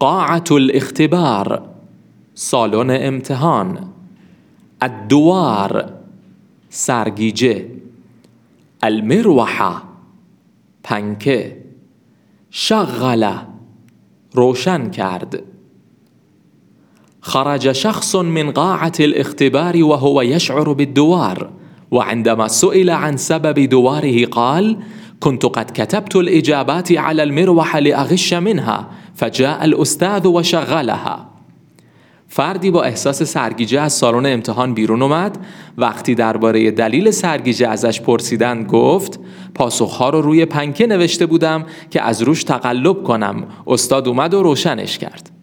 قاعة الاختبار سالن امتحان. الدوار سرگیجه المروحة پنکه شغلة روشن کرد خرج شخص من قاعة الاختبار وهو يشعر بالدوار وعندما سئل عن سبب دواره قال كنت قد كتبت الإجابات على المروحة لأغش منها فجاء الأستاذ وشغلها. فردی با احساس سرگیجه از سالن امتحان بیرون اومد. وقتی درباره دلیل سرگیجه ازش پرسیدن گفت پاسخها رو روی پنکه نوشته بودم که از روش تقلب کنم. استاد اومد و روشنش کرد.